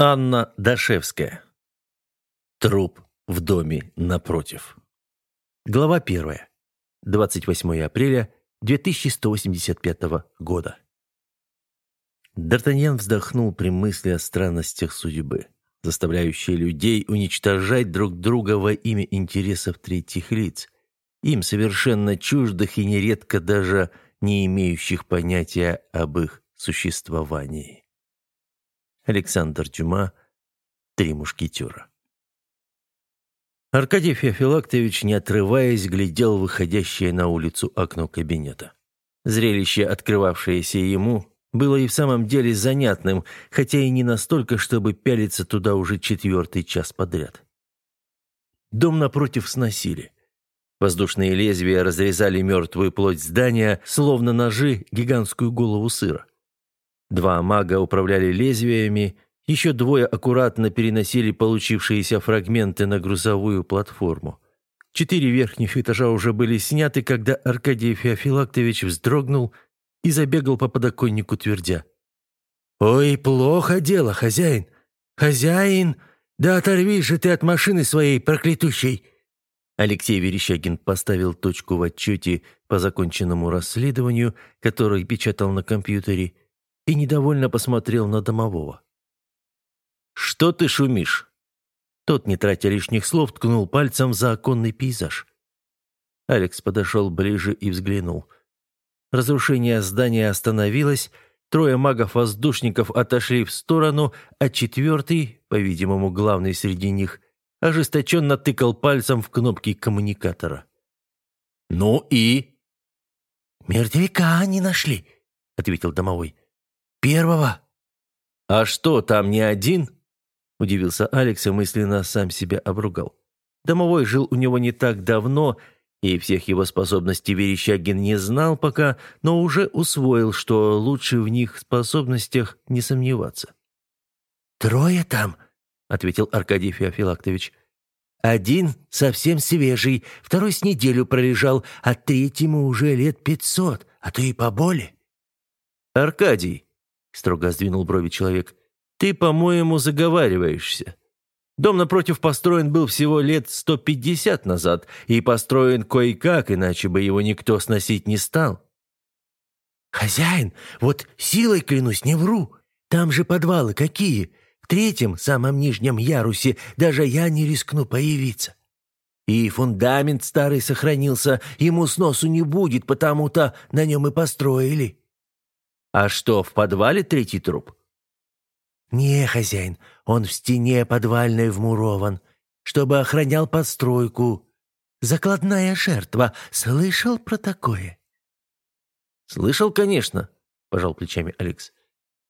Анна Дашевская. Труп в доме напротив. Глава 1. 28 апреля 2185 года. Д'Артаньян вздохнул при мысли о странностях судьбы, заставляющей людей уничтожать друг друга во имя интересов третьих лиц, им совершенно чуждых и нередко даже не имеющих понятия об их существовании. Александр Дюма «Три мушкетера». Аркадий Феофилактович, не отрываясь, глядел выходящее на улицу окно кабинета. Зрелище, открывавшееся ему, было и в самом деле занятным, хотя и не настолько, чтобы пялиться туда уже четвертый час подряд. Дом напротив сносили. Воздушные лезвия разрезали мертвую плоть здания, словно ножи, гигантскую голову сыра. Два мага управляли лезвиями, еще двое аккуратно переносили получившиеся фрагменты на грузовую платформу. Четыре верхних этажа уже были сняты, когда Аркадий Феофилактович вздрогнул и забегал по подоконнику, твердя. «Ой, плохо дело, хозяин! Хозяин! Да оторвись же ты от машины своей проклятущей!» Алексей Верещагин поставил точку в отчете по законченному расследованию, который печатал на компьютере, и недовольно посмотрел на домового. «Что ты шумишь?» Тот, не тратя лишних слов, ткнул пальцем за оконный пейзаж. Алекс подошел ближе и взглянул. Разрушение здания остановилось, трое магов-воздушников отошли в сторону, а четвертый, по-видимому, главный среди них, ожесточенно тыкал пальцем в кнопки коммуникатора. «Ну и?» «Мертвяка не нашли», — ответил домовой. Первого». «А что, там не один?» – удивился Алекс и мысленно сам себя обругал. Домовой жил у него не так давно, и всех его способностей Верещагин не знал пока, но уже усвоил, что лучше в них способностях не сомневаться. «Трое там», — ответил Аркадий Феофилактович. «Один совсем свежий, второй с неделю пролежал, а третьему уже лет пятьсот, а то и поболе». «Аркадий», строго сдвинул брови человек. «Ты, по-моему, заговариваешься. Дом напротив построен был всего лет сто пятьдесят назад, и построен кое-как, иначе бы его никто сносить не стал». «Хозяин, вот силой, клянусь, не вру. Там же подвалы какие. В третьем, самом нижнем ярусе, даже я не рискну появиться. И фундамент старый сохранился, ему сносу не будет, потому-то на нем и построили». «А что, в подвале третий труп?» «Не, хозяин, он в стене подвальной вмурован, чтобы охранял подстройку. Закладная жертва. Слышал про такое?» «Слышал, конечно», — пожал плечами Алекс.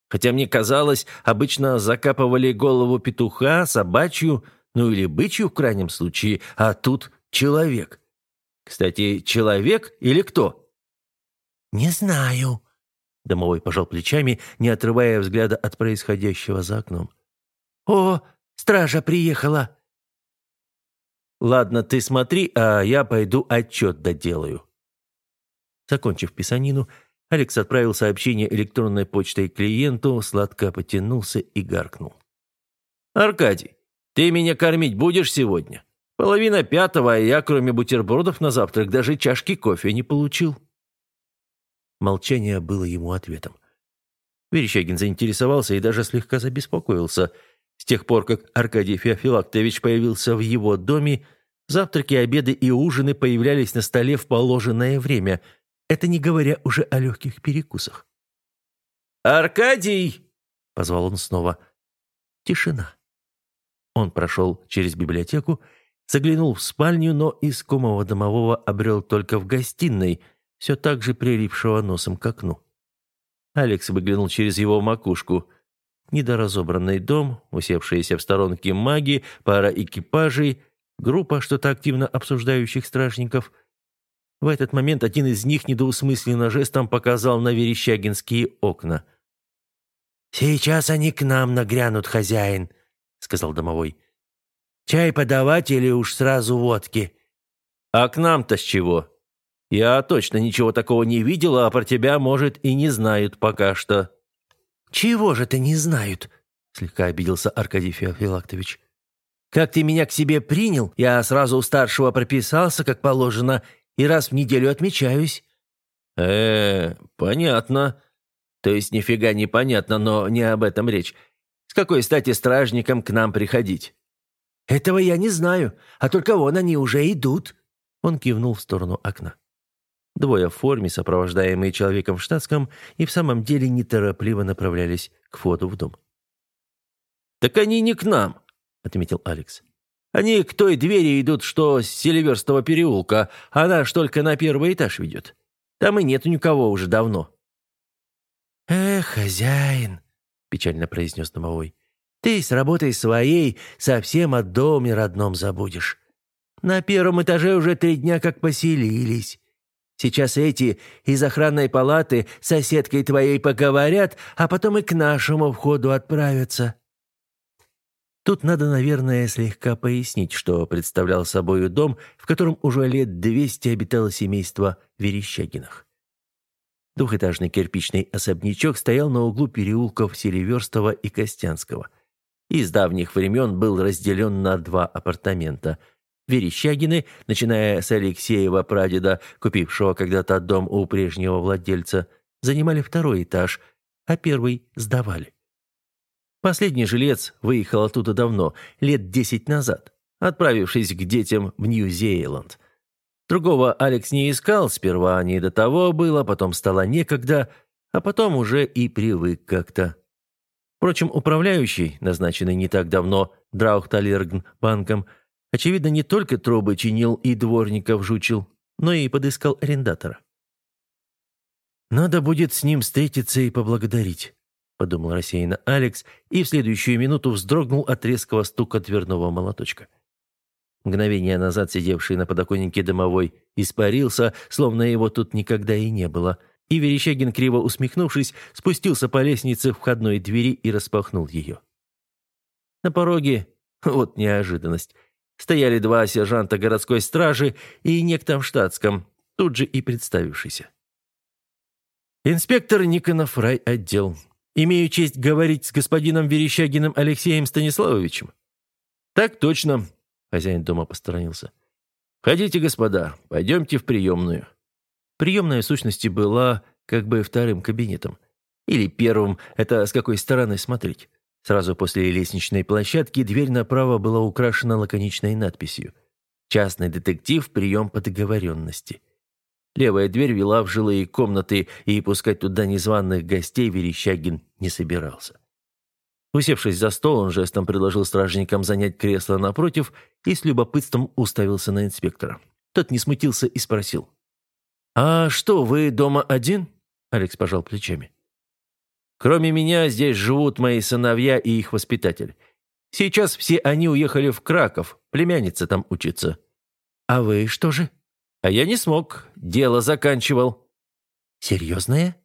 «Хотя мне казалось, обычно закапывали голову петуха, собачью, ну или бычью в крайнем случае, а тут человек. Кстати, человек или кто?» «Не знаю», Домовой пожал плечами, не отрывая взгляда от происходящего за окном. «О, стража приехала!» «Ладно, ты смотри, а я пойду отчет доделаю». Закончив писанину, Алекс отправил сообщение электронной почтой клиенту, сладко потянулся и гаркнул. «Аркадий, ты меня кормить будешь сегодня? Половина пятого, а я, кроме бутербродов на завтрак, даже чашки кофе не получил». Молчание было ему ответом. Верещагин заинтересовался и даже слегка забеспокоился. С тех пор, как Аркадий Феофилактович появился в его доме, завтраки, обеды и ужины появлялись на столе в положенное время, это не говоря уже о легких перекусах. «Аркадий!» — позвал он снова. Тишина. Он прошел через библиотеку, заглянул в спальню, но искомого домового обрел только в гостиной — все так же прилипшего носом к окну. Алекс выглянул через его макушку. Недоразобранный дом, усевшиеся в сторонке маги, пара экипажей, группа что-то активно обсуждающих стражников. В этот момент один из них недоусмысленно жестом показал на верещагинские окна. «Сейчас они к нам нагрянут, хозяин», — сказал домовой. «Чай подавать или уж сразу водки?» «А к нам-то с чего?» Я точно ничего такого не видела, а про тебя, может, и не знают пока что». «Чего же ты не знают?» — слегка обиделся Аркадий Феофилактович. «Как ты меня к себе принял, я сразу у старшего прописался, как положено, и раз в неделю отмечаюсь». э, понятно. То есть нифига не понятно, но не об этом речь. С какой стати стражникам к нам приходить?» «Этого я не знаю, а только вон они уже идут». Он кивнул в сторону окна. Двое в форме, сопровождаемые человеком в штатском, и в самом деле неторопливо направлялись к входу в дом. «Так они не к нам», — отметил Алекс. «Они к той двери идут, что с Селиверстого переулка, она ж только на первый этаж ведет. Там и нет никого уже давно». «Эх, хозяин», — печально произнес домовой, — «ты с работой своей совсем о доме родном забудешь. На первом этаже уже три дня как поселились». Сейчас эти из охранной палаты соседкой твоей поговорят, а потом и к нашему входу отправятся». Тут надо, наверное, слегка пояснить, что представлял собой дом, в котором уже лет двести обитало семейство Верещагинах. Двухэтажный кирпичный особнячок стоял на углу переулков Селиверстова и Костянского. И с давних времен был разделен на два апартамента – Верещагины, начиная с Алексеева прадеда, купившего когда-то дом у прежнего владельца, занимали второй этаж, а первый сдавали. Последний жилец выехал оттуда давно, лет десять назад, отправившись к детям в Нью-Зейланд. Другого Алекс не искал, сперва не до того было, потом стало некогда, а потом уже и привык как-то. Впрочем, управляющий, назначенный не так давно Драухталергн банком, Очевидно, не только трубы чинил и дворников жучил, но и подыскал арендатора. «Надо будет с ним встретиться и поблагодарить», — подумал рассеянно Алекс и в следующую минуту вздрогнул от резкого стука дверного молоточка. Мгновение назад сидевший на подоконнике домовой испарился, словно его тут никогда и не было, и Верещагин, криво усмехнувшись, спустился по лестнице входной двери и распахнул ее. На пороге, вот неожиданность, стояли два сержанта городской стражи и некто в штатском, тут же и представившийся. «Инспектор Никонов, райотдел. Имею честь говорить с господином Верещагиным Алексеем Станиславовичем». «Так точно», — хозяин дома посторонился. «Ходите, господа, пойдемте в приемную». Приемная в сущности была как бы вторым кабинетом. Или первым, это с какой стороны смотреть. Сразу после лестничной площадки дверь направо была украшена лаконичной надписью «Частный детектив. Прием по договоренности». Левая дверь вела в жилые комнаты, и пускать туда незваных гостей Верещагин не собирался. Усевшись за стол, он жестом предложил стражникам занять кресло напротив и с любопытством уставился на инспектора. Тот не смутился и спросил. «А что, вы дома один?» Алекс пожал плечами. Кроме меня здесь живут мои сыновья и их воспитатель. Сейчас все они уехали в Краков, племянница там учится. А вы что же? А я не смог, дело заканчивал. Серьезное?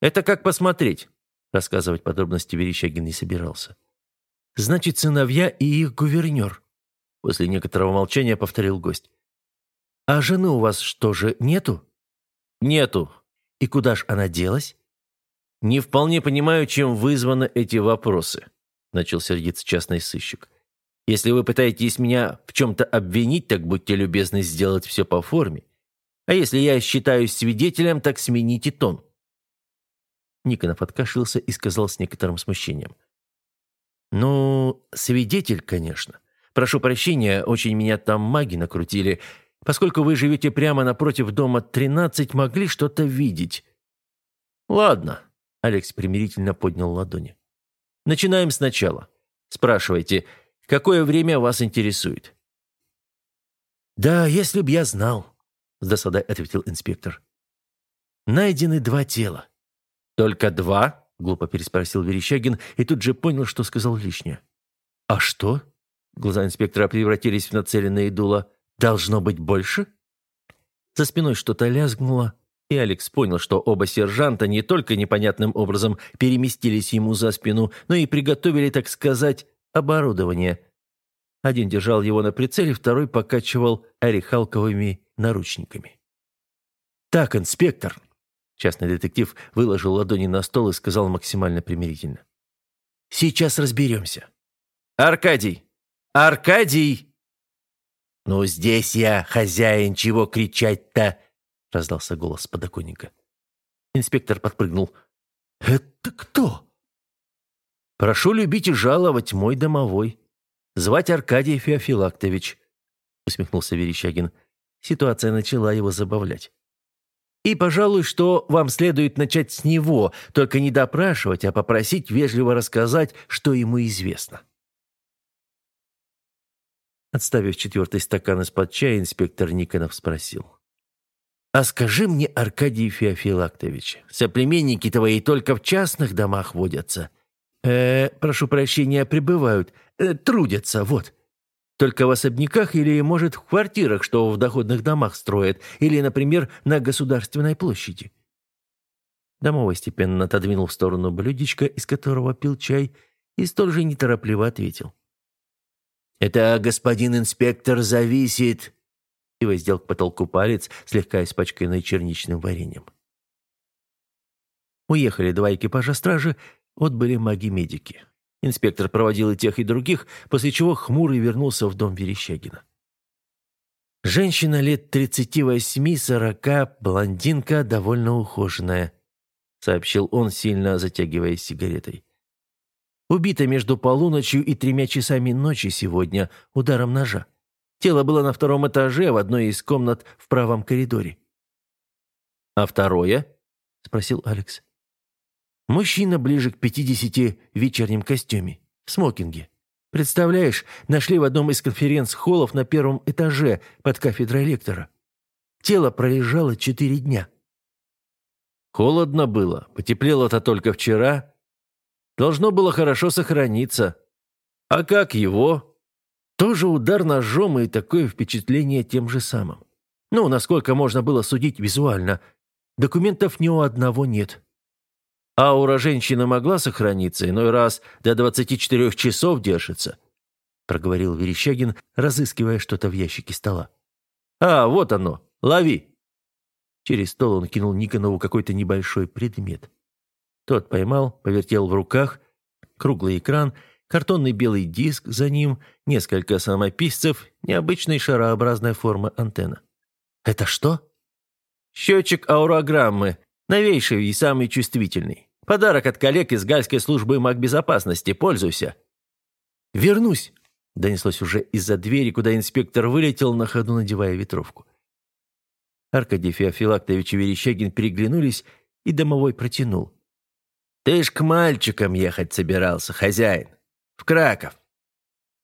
Это как посмотреть. Рассказывать подробности Верещагин не собирался. Значит, сыновья и их гувернер. После некоторого молчания повторил гость. А жены у вас что же, нету? Нету. И куда ж она делась? «Не вполне понимаю, чем вызваны эти вопросы», — начал сердиться частный сыщик. «Если вы пытаетесь меня в чем-то обвинить, так будьте любезны сделать все по форме. А если я считаюсь свидетелем, так смените тон». Никонов откашлялся и сказал с некоторым смущением. «Ну, свидетель, конечно. Прошу прощения, очень меня там маги накрутили. Поскольку вы живете прямо напротив дома 13, могли что-то видеть». «Ладно», Алекс примирительно поднял ладони. «Начинаем сначала. Спрашивайте, какое время вас интересует?» «Да, если б я знал», — с досадой ответил инспектор. «Найдены два тела». «Только два?» — глупо переспросил Верещагин и тут же понял, что сказал лишнее. «А что?» — глаза инспектора превратились в нацеленные дула. «Должно быть больше?» За спиной что-то лязгнуло, и Алекс понял, что оба сержанта не только непонятным образом переместились ему за спину, но и приготовили, так сказать, оборудование. Один держал его на прицеле, второй покачивал орехалковыми наручниками. «Так, инспектор!» Частный детектив выложил ладони на стол и сказал максимально примирительно. Сейчас разберемся». «Аркадий! Аркадий!» «Ну, здесь я, хозяин, чего кричать-то?» — раздался голос с подоконника. Инспектор подпрыгнул. «Это кто?» «Прошу любить и жаловать, мой домовой. Звать Аркадий Феофилактович», — усмехнулся Верещагин. Ситуация начала его забавлять. «И, пожалуй, что вам следует начать с него, только не допрашивать, а попросить вежливо рассказать, что ему известно». Отставив четвертый стакан из-под чая, инспектор Никонов спросил. «А скажи мне, Аркадий Феофилактович, соплеменники твои только в частных домах водятся? Э, прошу прощения, пребывают, э, трудятся, вот. Только в особняках или, может, в квартирах, что в доходных домах строят, или, например, на Государственной площади?» Домовой степенно отодвинул в сторону блюдечко, из которого пил чай, и столь же неторопливо ответил. «Это, господин инспектор, зависит...» И воздел к потолку палец, слегка испачканный черничным вареньем. Уехали два экипажа стражи, отбыли маги-медики. Инспектор проводил и тех, и других, после чего хмурый вернулся в дом Верещагина. Женщина лет тридцати восьми-сорока, блондинка, довольно ухоженная, сообщил он, сильно затягиваясь сигаретой. Убита между полуночью и тремя часами ночи сегодня ударом ножа. Тело было на втором этаже в одной из комнат в правом коридоре. «А второе?» – спросил Алекс. Мужчина ближе к пятидесяти в вечернем костюме, в смокинге. Представляешь, нашли в одном из конференц-холлов на первом этаже под кафедрой лектора. Тело пролежало четыре дня. Холодно было, потеплело-то только вчера, Должно было хорошо сохраниться. А как его? Тоже удар ножом и такое впечатление тем же самым. Ну, насколько можно было судить визуально. Документов ни у одного нет. Аура женщины могла сохраниться, иной раз до 24 часов держится, проговорил Верещагин, разыскивая что-то в ящике стола. А, вот оно, лови. Через стол он кинул Никонову какой-то небольшой предмет. Тот поймал, повертел в руках. Круглый экран, картонный белый диск за ним, несколько самописцев, необычной шарообразной формы антенна. «Это что?» «Счетчик аурограммы, новейший и самый чувствительный. Подарок от коллег из Гальской службы магбезопасности. Пользуйся». «Вернусь», — донеслось уже из-за двери, куда инспектор вылетел, на ходу надевая ветровку. Аркадий Феофилактович и Верещагин переглянулись, и домовой протянул. Ты ж к мальчикам ехать собирался, хозяин. В Краков.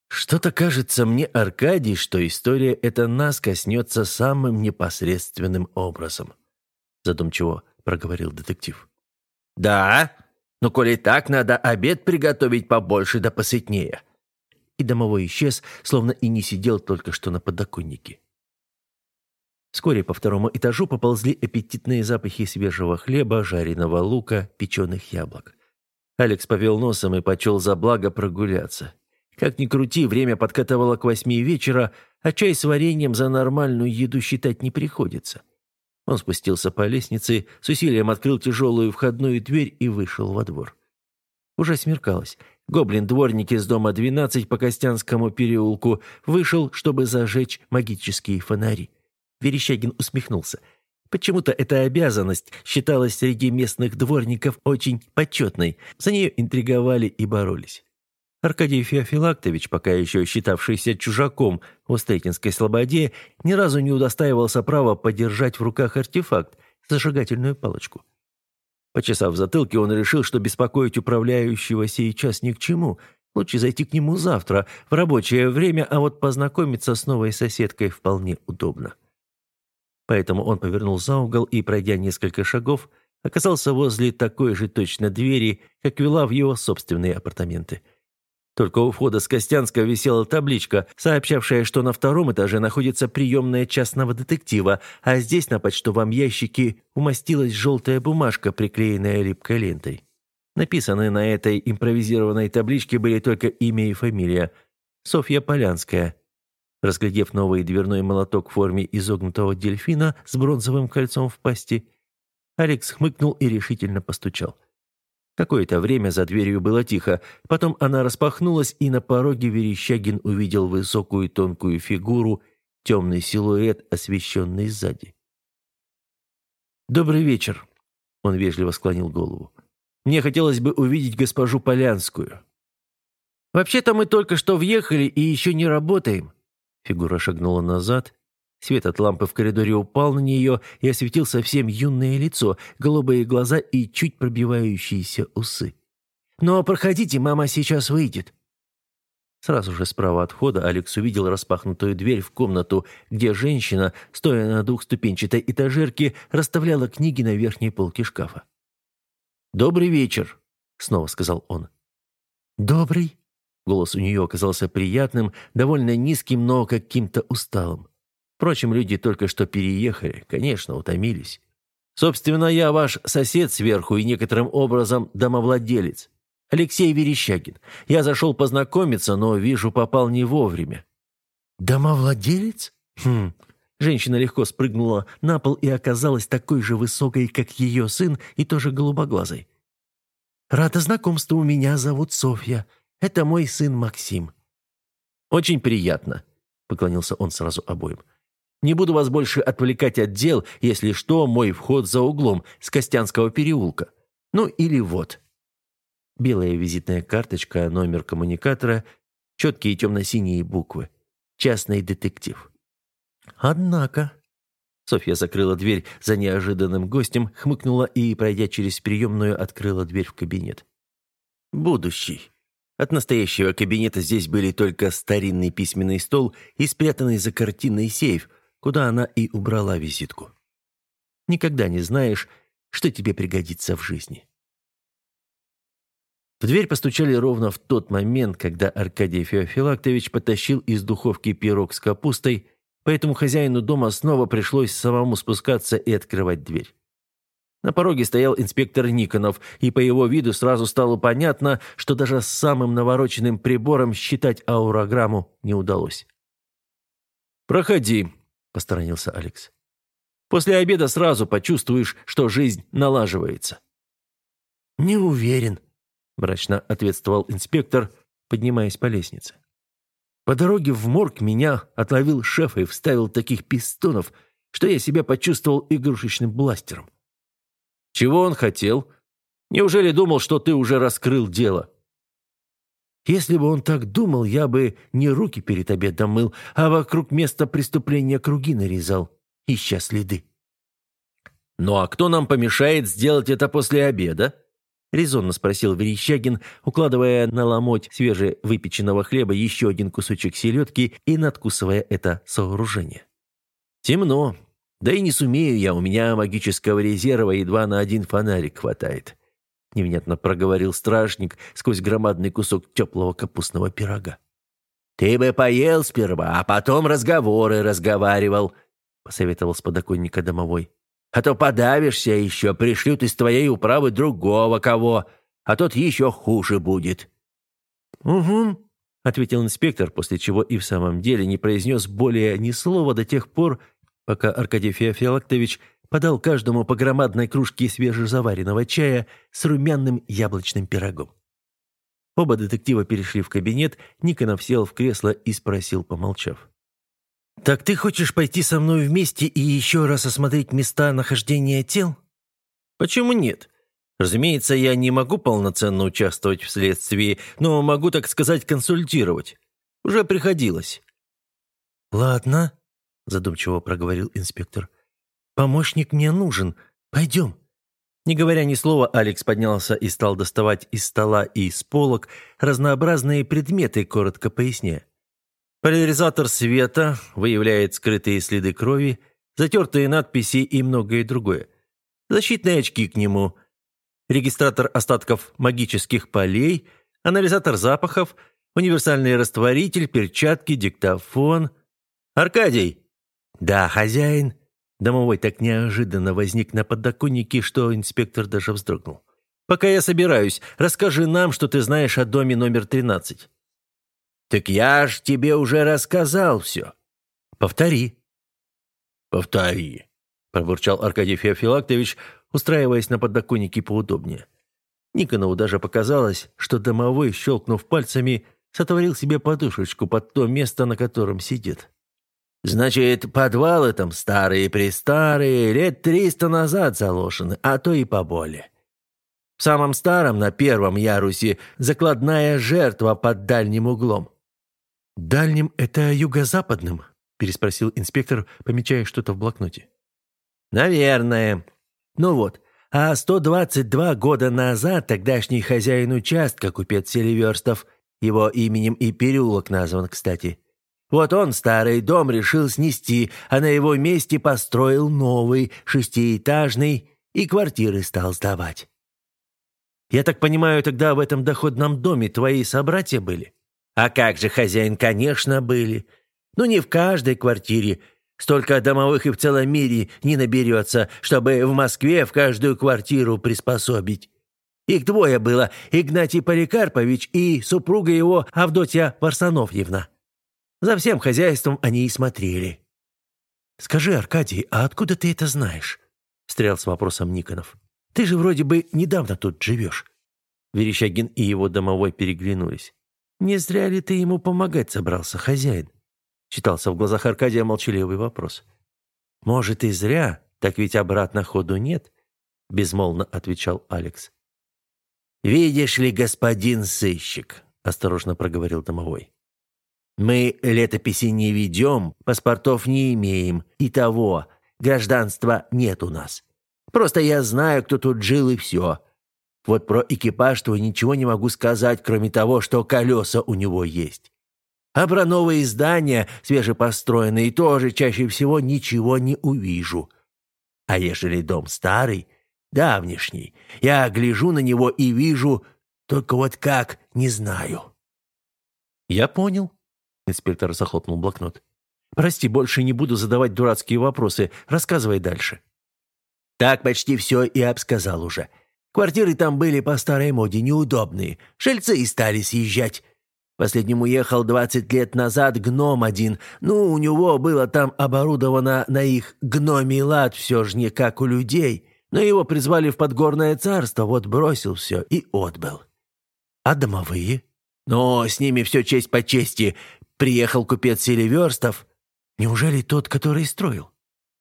Что-то кажется мне, Аркадий, что история эта нас коснется самым непосредственным образом. Задумчиво проговорил детектив. Да? Ну, коли так, надо обед приготовить побольше да посытнее. И домовой исчез, словно и не сидел только что на подоконнике. Вскоре по второму этажу поползли аппетитные запахи свежего хлеба, жареного лука, печеных яблок. Алекс повел носом и почел за благо прогуляться. Как ни крути, время подкатывало к восьми вечера, а чай с вареньем за нормальную еду считать не приходится. Он спустился по лестнице, с усилием открыл тяжелую входную дверь и вышел во двор. Уже смеркалось. Гоблин-дворник из дома 12 по Костянскому переулку вышел, чтобы зажечь магические фонари. Верещагин усмехнулся. Почему-то эта обязанность считалась среди местных дворников очень почетной. За нее интриговали и боролись. Аркадий Феофилактович, пока еще считавшийся чужаком в Остретинской слободе, ни разу не удостаивался права подержать в руках артефакт, зажигательную палочку. Почесав затылки, он решил, что беспокоить управляющего сейчас ни к чему. Лучше зайти к нему завтра, в рабочее время, а вот познакомиться с новой соседкой вполне удобно. Поэтому он повернул за угол и, пройдя несколько шагов, оказался возле такой же точно двери, как вела в его собственные апартаменты. Только у входа с Костянска висела табличка, сообщавшая, что на втором этаже находится приемная частного детектива, а здесь на почтовом ящике умостилась желтая бумажка, приклеенная липкой лентой. Написаны на этой импровизированной табличке были только имя и фамилия – Софья Полянская – Разглядев новый дверной молоток в форме изогнутого дельфина с бронзовым кольцом в пасти, Алекс хмыкнул и решительно постучал. Какое-то время за дверью было тихо, потом она распахнулась, и на пороге Верещагин увидел высокую тонкую фигуру, темный силуэт, освещенный сзади. «Добрый вечер», — он вежливо склонил голову. «Мне хотелось бы увидеть госпожу Полянскую». «Вообще-то мы только что въехали и еще не работаем». Фигура шагнула назад, Свет от лампы в коридоре упал на нее и осветил совсем юное лицо, голубые глаза и чуть пробивающиеся усы. «Но проходите, мама сейчас выйдет». Сразу же справа от входа Алекс увидел распахнутую дверь в комнату, где женщина, стоя на двухступенчатой этажерке, расставляла книги на верхней полке шкафа. «Добрый вечер», — снова сказал он. «Добрый». Голос у нее оказался приятным, довольно низким, но каким-то усталым. Впрочем, люди только что переехали, конечно, утомились. Собственно, я ваш сосед сверху и некоторым образом домовладелец. Алексей Верещагин. Я зашел познакомиться, но, вижу, попал не вовремя». «Домовладелец?» «Хм». Женщина легко спрыгнула на пол и оказалась такой же высокой, как ее сын, и тоже голубоглазой. «Рада знакомству, меня зовут Софья. Это мой сын Максим». «Очень приятно», — поклонился он сразу обоим. Не буду вас больше отвлекать от дел, если что, мой вход за углом, с Костянского переулка. Ну или вот». Белая визитная карточка, номер коммуникатора, четкие темно-синие буквы. Частный детектив. «Однако...» Софья закрыла дверь за неожиданным гостем, хмыкнула и, пройдя через приемную, открыла дверь в кабинет. «Будущий». От настоящего кабинета здесь были только старинный письменный стол и спрятанный за картиной сейф – куда она и убрала визитку. Никогда не знаешь, что тебе пригодится в жизни. В дверь постучали ровно в тот момент, когда Аркадий Феофилактович потащил из духовки пирог с капустой, поэтому хозяину дома снова пришлось самому спускаться и открывать дверь. На пороге стоял инспектор Никонов, и по его виду сразу стало понятно, что даже с самым навороченным прибором считать аурограмму не удалось. «Проходи», – посторонился Алекс. «После обеда сразу почувствуешь, что жизнь налаживается». «Не уверен», – мрачно ответствовал инспектор, поднимаясь по лестнице. «По дороге в морг меня отловил шеф и вставил таких пистонов, что я себя почувствовал игрушечным бластером». «Чего он хотел? Неужели думал, что ты уже раскрыл дело?» Если бы он так думал, я бы не руки перед обедом мыл, а вокруг места преступления круги нарезал, ища следы. «Ну а кто нам помешает сделать это после обеда?» — резонно спросил Верещагин, укладывая на ломоть свежевыпеченного хлеба еще один кусочек селедки и надкусывая это сооружение. «Темно. Да и не сумею я, у меня магического резерва едва на один фонарик хватает невнятно проговорил стражник сквозь громадный кусок теплого капустного пирога. «Ты бы поел сперва, а потом разговоры разговаривал», — посоветовал с подоконника домовой. «А то подавишься еще, пришлют из твоей управы другого кого, а тот еще хуже будет». «Угу», — ответил инспектор, после чего и в самом деле не произнес более ни слова до тех пор, пока Аркадий Феофилактович подал каждому по громадной кружке свежезаваренного чая с румяным яблочным пирогом. Оба детектива перешли в кабинет, Никонов сел в кресло и спросил, помолчав. «Так ты хочешь пойти со мной вместе и еще раз осмотреть места нахождения тел?» «Почему нет? Разумеется, я не могу полноценно участвовать в следствии, но могу, так сказать, консультировать. Уже приходилось». «Ладно», — задумчиво проговорил инспектор. Помощник мне нужен. Пойдем». Не говоря ни слова, Алекс поднялся и стал доставать из стола и из полок разнообразные предметы, коротко поясняя. Поляризатор света выявляет скрытые следы крови, затертые надписи и многое другое. Защитные очки к нему, регистратор остатков магических полей, анализатор запахов, универсальный растворитель, перчатки, диктофон. «Аркадий!» «Да, хозяин!» Домовой так неожиданно возник на подоконнике, что инспектор даже вздрогнул. «Пока я собираюсь, расскажи нам, что ты знаешь о доме номер 13». «Так я ж тебе уже рассказал все». «Повтори». «Повтори», – пробурчал Аркадий Феофилактович, устраиваясь на подоконнике поудобнее. Никонову даже показалось, что домовой, щелкнув пальцами, сотворил себе подушечку под то место, на котором сидит. «Значит, подвалы там старые-престарые, лет триста назад заложены, а то и поболее. В самом старом, на первом ярусе, закладная жертва под дальним углом». «Дальним — это юго-западным?» — переспросил инспектор, помечая что-то в блокноте. «Наверное. Ну вот, а 122 года назад тогдашний хозяин участка, купец Селиверстов, его именем и переулок назван, кстати. Вот он старый дом решил снести, а на его месте построил новый, шестиэтажный, и квартиры стал сдавать. Я так понимаю, тогда в этом доходном доме твои собратья были? А как же, хозяин, конечно, были. Ну, не в каждой квартире. Столько домовых и в целом мире не наберется, чтобы в Москве в каждую квартиру приспособить. Их двое было, Игнатий Поликарпович и супруга его Авдотья Варсонофьевна. За всем хозяйством они и смотрели. «Скажи, Аркадий, а откуда ты это знаешь?» — встрял с вопросом Никонов. «Ты же вроде бы недавно тут живешь». Верещагин и его домовой переглянулись. «Не зря ли ты ему помогать собрался, хозяин?» Читался в глазах Аркадия молчаливый вопрос. «Может, и зря, так ведь обратно ходу нет», — безмолвно отвечал Алекс. «Видишь ли, господин сыщик», — осторожно проговорил домовой. «Мы летописи не ведем, паспортов не имеем, и того, гражданства нет у нас. Просто я знаю, кто тут жил, и все. Вот про экипаж твой ничего не могу сказать, кроме того, что колеса у него есть. А про новые здания, свежепостроенные, тоже чаще всего ничего не увижу. А ежели дом старый, давнишний. Я гляжу на него и вижу, только вот как, не знаю». «Я понял», — инспектор захлопнул блокнот. «Прости, больше не буду задавать дурацкие вопросы. Рассказывай дальше». «Так почти все и обсказал уже. Квартиры там были по старой моде неудобные. Жильцы и стали съезжать. Последнему ехал двадцать лет назад гном один. Ну, у него было там оборудовано на их гномий лад все же не как у людей. Но его призвали в подгорное царство, вот бросил все и отбыл. А домовые? Но с ними все честь по чести. Приехал купец Селиверстов. Неужели тот, который строил?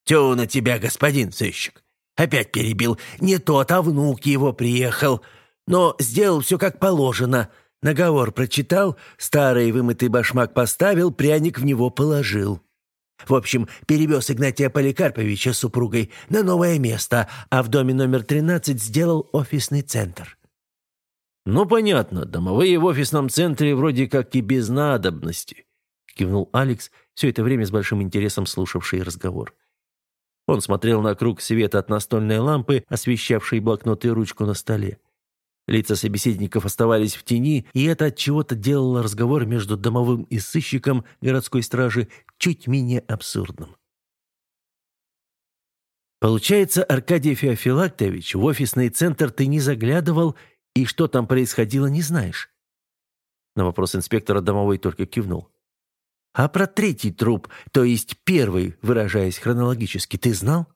Тю на тебя, господин сыщик. Опять перебил. Не тот, а внук его приехал. Но сделал все как положено. Наговор прочитал, старый вымытый башмак поставил, пряник в него положил. В общем, перевез Игнатия Поликарповича с супругой на новое место, а в доме номер 13 сделал офисный центр. «Ну, понятно, домовые в офисном центре вроде как и без надобности», кивнул Алекс, все это время с большим интересом слушавший разговор. Он смотрел на круг света от настольной лампы, освещавшей блокнот и ручку на столе. Лица собеседников оставались в тени, и это от чего-то делало разговор между домовым и сыщиком городской стражи чуть менее абсурдным. Получается, Аркадий Феофилактович, в офисный центр ты не заглядывал, и что там происходило, не знаешь? На вопрос инспектора домовой только кивнул. А про третий труп, то есть первый, выражаясь хронологически, ты знал?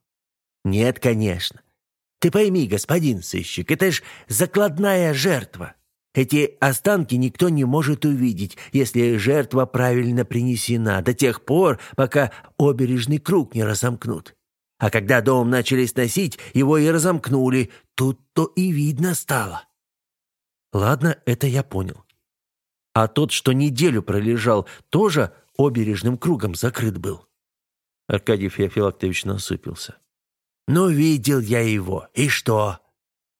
Нет, конечно. Ты пойми, господин сыщик, это ж закладная жертва. Эти останки никто не может увидеть, если жертва правильно принесена, до тех пор, пока обережный круг не разомкнут. А когда дом начали сносить, его и разомкнули, тут-то и видно стало. Ладно, это я понял. А тот, что неделю пролежал, тоже обережным кругом закрыт был. Аркадий Феофилактович насупился. «Ну, видел я его. И что?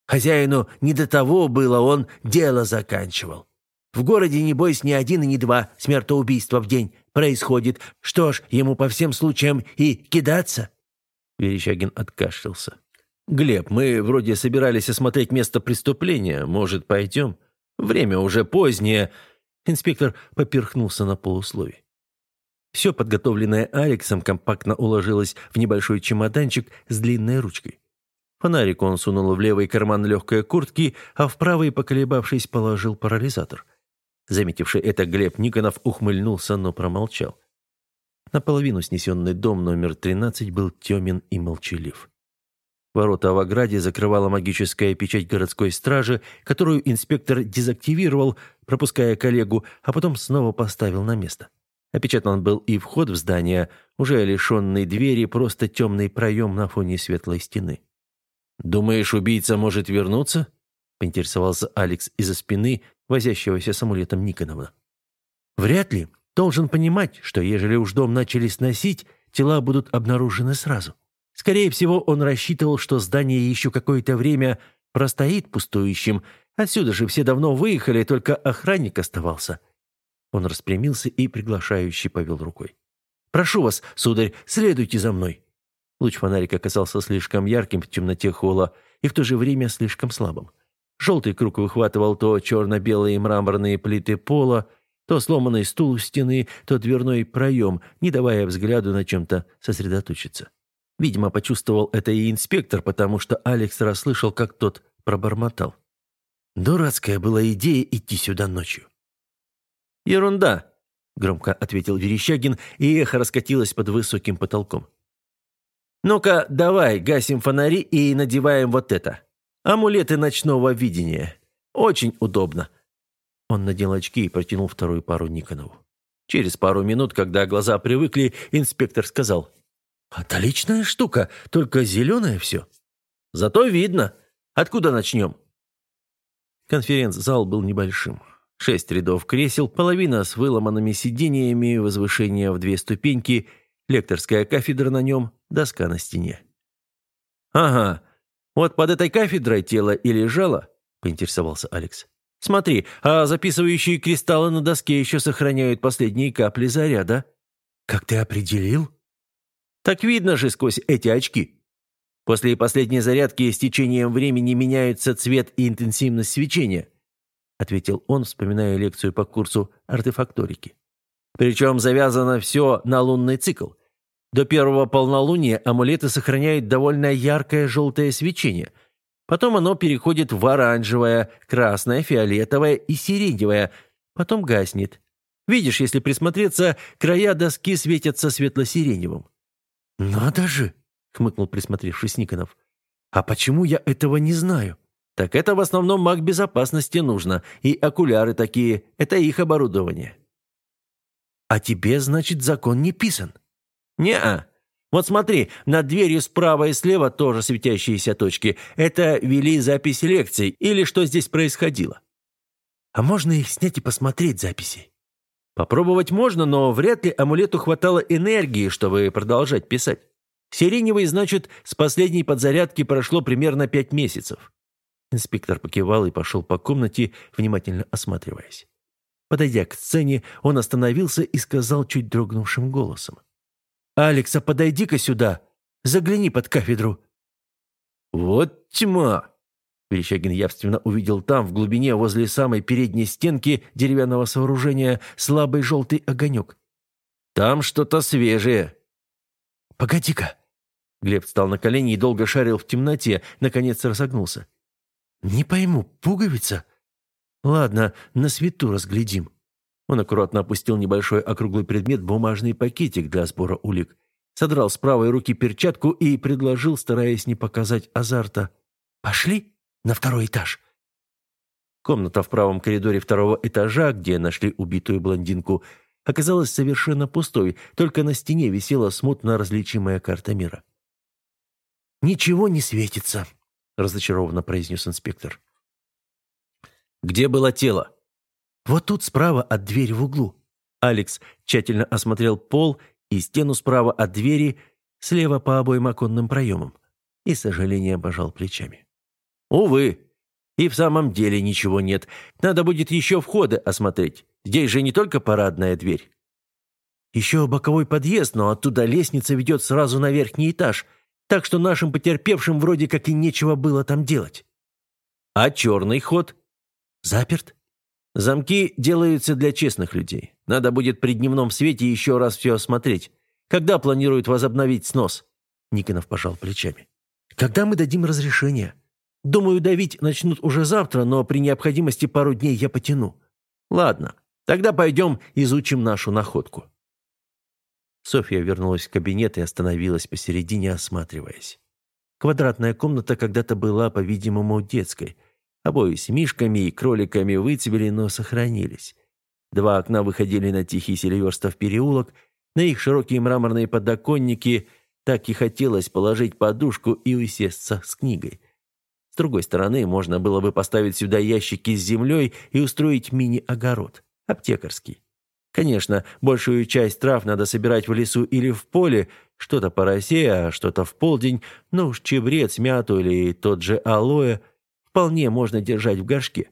Хозяину не до того было, он дело заканчивал. В городе, небось, ни один и ни два смертоубийства в день происходит. Что ж, ему по всем случаям и кидаться?» Верещагин откашлялся. «Глеб, мы вроде собирались осмотреть место преступления. Может, пойдем? Время уже позднее». Инспектор поперхнулся на полусловие. Все подготовленное Алексом компактно уложилось в небольшой чемоданчик с длинной ручкой. Фонарик он сунул в левый карман легкой куртки, а в правый, поколебавшись, положил парализатор. Заметивший это, Глеб Никонов ухмыльнулся, но промолчал. Наполовину снесенный дом номер 13 был темен и молчалив. Ворота в ограде закрывала магическая печать городской стражи, которую инспектор дезактивировал, пропуская коллегу, а потом снова поставил на место. Опечатан был и вход в здание, уже лишенный двери, просто темный проем на фоне светлой стены. «Думаешь, убийца может вернуться?» — поинтересовался Алекс из-за спины, возящегося с амулетом Никонова. «Вряд ли. Должен понимать, что ежели уж дом начали сносить, тела будут обнаружены сразу. Скорее всего, он рассчитывал, что здание еще какое-то время простоит пустующим. Отсюда же все давно выехали, только охранник оставался. Он распрямился и приглашающий повел рукой. «Прошу вас, сударь, следуйте за мной». Луч фонарика оказался слишком ярким в темноте холла и в то же время слишком слабым. Желтый круг выхватывал то черно-белые мраморные плиты пола, то сломанный стул у стены, то дверной проем, не давая взгляду на чем-то сосредоточиться. Видимо, почувствовал это и инспектор, потому что Алекс расслышал, как тот пробормотал. «Дурацкая была идея идти сюда ночью». «Ерунда», — громко ответил Верещагин, и эхо раскатилось под высоким потолком. «Ну-ка, давай, гасим фонари и надеваем вот это. Амулеты ночного видения. Очень удобно». Он надел очки и протянул вторую пару Никонову. Через пару минут, когда глаза привыкли, инспектор сказал — «Отличная штука, только зеленое все. Зато видно. Откуда начнем?» Конференц-зал был небольшим. Шесть рядов кресел, половина с выломанными сидениями, возвышение в две ступеньки, лекторская кафедра на нем, доска на стене. «Ага, вот под этой кафедрой тело и лежало», — поинтересовался Алекс. «Смотри, а записывающие кристаллы на доске еще сохраняют последние капли заряда». «Как ты определил?» Так видно же сквозь эти очки. После последней зарядки с течением времени меняются цвет и интенсивность свечения, ответил он, вспоминая лекцию по курсу артефакторики. Причем завязано все на лунный цикл. До первого полнолуния амулеты сохраняют довольно яркое желтое свечение. Потом оно переходит в оранжевое, красное, фиолетовое и сиреневое. Потом гаснет. Видишь, если присмотреться, края доски светятся светло-сиреневым. «Надо же!» — хмыкнул присмотревшись Никонов. «А почему я этого не знаю?» «Так это в основном маг безопасности нужно, и окуляры такие, это их оборудование». «А тебе, значит, закон не писан?» «Не-а. Вот смотри, над дверью справа и слева тоже светящиеся точки. Это вели запись лекций или что здесь происходило». «А можно их снять и посмотреть записи?» Попробовать можно, но вряд ли амулету хватало энергии, чтобы продолжать писать. Сиреневый, значит, с последней подзарядки прошло примерно пять месяцев. Инспектор покивал и пошел по комнате, внимательно осматриваясь. Подойдя к сцене, он остановился и сказал чуть дрогнувшим голосом. «Алекса, подойди-ка сюда! Загляни под кафедру!» «Вот тьма!» Верещагин явственно увидел там, в глубине, возле самой передней стенки деревянного сооружения, слабый желтый огонек. «Там что-то свежее». «Погоди-ка!» Глеб встал на колени и долго шарил в темноте, наконец разогнулся. «Не пойму, пуговица?» «Ладно, на свету разглядим». Он аккуратно опустил небольшой округлый предмет, бумажный пакетик для сбора улик, содрал с правой руки перчатку и предложил, стараясь не показать азарта. «Пошли?» на второй этаж». Комната в правом коридоре второго этажа, где нашли убитую блондинку, оказалась совершенно пустой, только на стене висела смутно различимая карта мира. «Ничего не светится», — разочарованно произнес инспектор. «Где было тело?» «Вот тут справа от двери в углу». Алекс тщательно осмотрел пол и стену справа от двери, слева по обоим оконным проемам, и с сожалением пожал плечами. Увы. И в самом деле ничего нет. Надо будет еще входы осмотреть. Здесь же не только парадная дверь. Еще боковой подъезд, но оттуда лестница ведет сразу на верхний этаж, так что нашим потерпевшим вроде как и нечего было там делать. А черный ход? Заперт. Замки делаются для честных людей. Надо будет при дневном свете еще раз все осмотреть. Когда планируют возобновить снос? Никонов пожал плечами. Когда мы дадим разрешение? Думаю, давить начнут уже завтра, но при необходимости пару дней я потяну. Ладно, тогда пойдем изучим нашу находку». Софья вернулась в кабинет и остановилась посередине, осматриваясь. Квадратная комната когда-то была, по-видимому, детской. Обои с мишками и кроликами выцвели, но сохранились. Два окна выходили на тихий Селиверстов переулок, на их широкие мраморные подоконники так и хотелось положить подушку и усесться с книгой. С другой стороны, можно было бы поставить сюда ящики с землей и устроить мини-огород, аптекарский. Конечно, большую часть трав надо собирать в лесу или в поле, что-то по росе, а что-то в полдень, но уж чебрец, мяту или тот же алоэ вполне можно держать в горшке.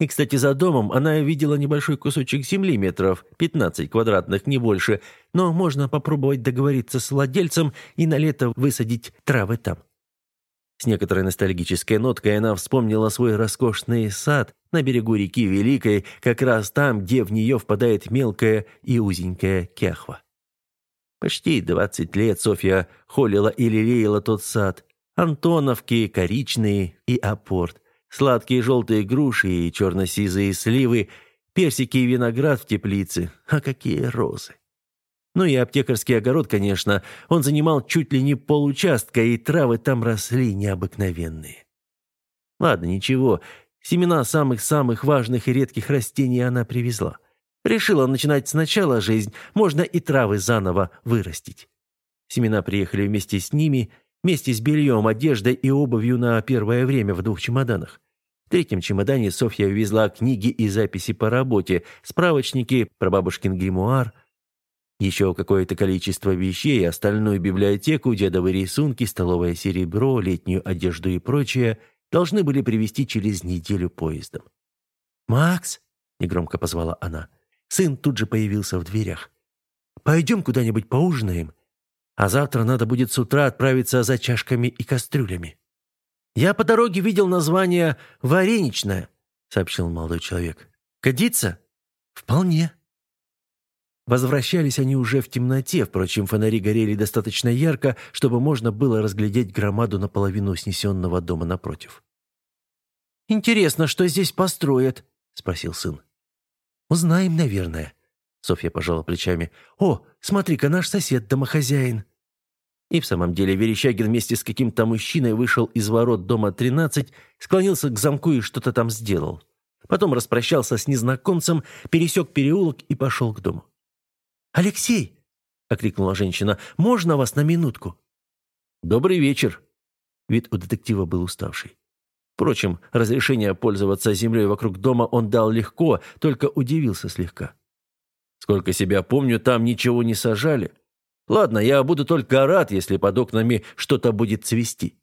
И, кстати, за домом она видела небольшой кусочек земли метров 15 квадратных, не больше, но можно попробовать договориться с владельцем и на лето высадить травы там. С некоторой ностальгической ноткой она вспомнила свой роскошный сад на берегу реки Великой, как раз там, где в нее впадает мелкая и узенькая кяхва. Почти двадцать лет Софья холила и лелеяла тот сад. Антоновки, коричные и апорт. Сладкие желтые груши и черно-сизые сливы, персики и виноград в теплице. А какие розы! Ну и аптекарский огород, конечно, он занимал чуть ли не получастка, и травы там росли необыкновенные. Ладно, ничего, семена самых-самых важных и редких растений она привезла. Решила начинать сначала жизнь, можно и травы заново вырастить. Семена приехали вместе с ними, вместе с бельем, одеждой и обувью на первое время в двух чемоданах. В третьем чемодане Софья везла книги и записи по работе, справочники, прабабушкин гримуар, еще какое-то количество вещей, остальную библиотеку, дедовые рисунки, столовое серебро, летнюю одежду и прочее должны были привезти через неделю поездом. «Макс!» — негромко позвала она. Сын тут же появился в дверях. «Пойдем куда-нибудь поужинаем?» а завтра надо будет с утра отправиться за чашками и кастрюлями. Я по дороге видел название «Вареничная», — сообщил молодой человек. «Годится?» «Вполне». Возвращались они уже в темноте, впрочем, фонари горели достаточно ярко, чтобы можно было разглядеть громаду наполовину снесенного дома напротив. «Интересно, что здесь построят?» — спросил сын. «Узнаем, наверное», Софья пожала плечами. «О, смотри-ка, наш сосед, домохозяин». И в самом деле Верещагин вместе с каким-то мужчиной вышел из ворот дома 13, склонился к замку и что-то там сделал. Потом распрощался с незнакомцем, пересек переулок и пошел к дому. «Алексей!» — окликнула женщина. «Можно вас на минутку?» «Добрый вечер!» Вид у детектива был уставший. Впрочем, разрешение пользоваться землей вокруг дома он дал легко, только удивился слегка. Сколько себя помню, там ничего не сажали. Ладно, я буду только рад, если под окнами что-то будет цвести.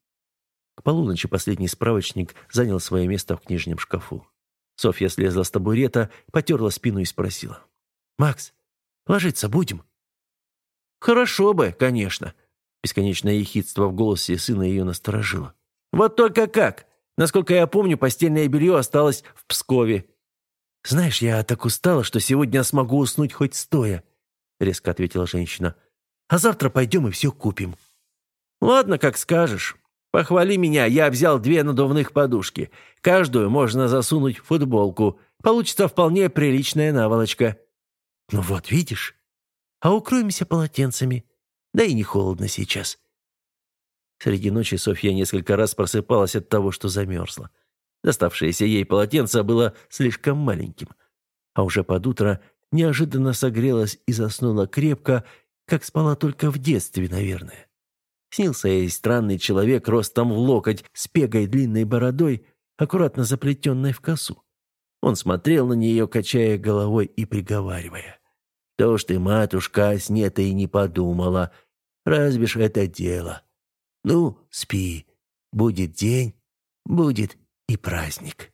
К полуночи последний справочник занял свое место в книжном шкафу. Софья слезла с табурета, потерла спину и спросила. «Макс, ложиться будем?» «Хорошо бы, конечно». Бесконечное ехидство в голосе сына ее насторожило. «Вот только как! Насколько я помню, постельное белье осталось в Пскове. «Знаешь, я так устала, что сегодня смогу уснуть хоть стоя», — резко ответила женщина. «А завтра пойдем и все купим». «Ладно, как скажешь. Похвали меня, я взял две надувных подушки. Каждую можно засунуть в футболку. Получится вполне приличная наволочка». «Ну вот, видишь? А укроемся полотенцами. Да и не холодно сейчас». Среди ночи Софья несколько раз просыпалась от того, что замерзла. Доставшееся ей полотенце было слишком маленьким. А уже под утро неожиданно согрелась и заснула крепко, как спала только в детстве, наверное. Снился ей странный человек ростом в локоть, с пегой длинной бородой, аккуратно заплетенной в косу. Он смотрел на нее, качая головой и приговаривая. «То ж ты, матушка, о сне-то и не подумала. Разве ж это дело? Ну, спи. Будет день, будет и праздник.